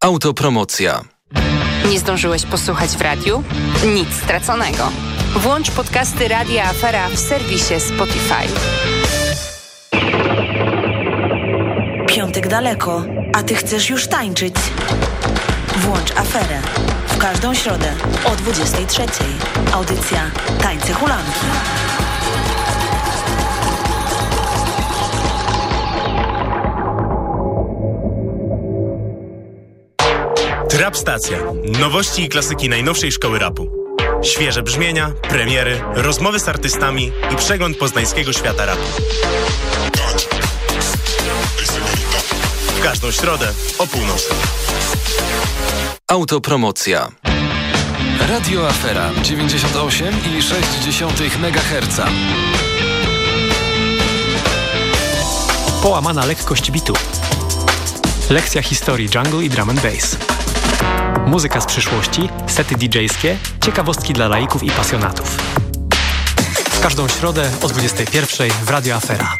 Autopromocja. Nie zdążyłeś posłuchać w radiu? Nic straconego. Włącz podcasty Radia Afera w serwisie Spotify. Piątek daleko, a ty chcesz już tańczyć. Włącz aferę. W każdą środę o 23. Audycja Tańce Hulanki. Trap Stacja. Nowości i klasyki najnowszej szkoły rapu. Świeże brzmienia, premiery, rozmowy z artystami i przegląd poznańskiego świata rapu. W każdą środę o północy. Autopromocja. Radio Afera 98,6 MHz. Połamana lekkość bitu. Lekcja historii jungle i drum and bass. Muzyka z przyszłości, sety DJ-skie, ciekawostki dla laików i pasjonatów. W każdą środę o 21 w Radio Afera.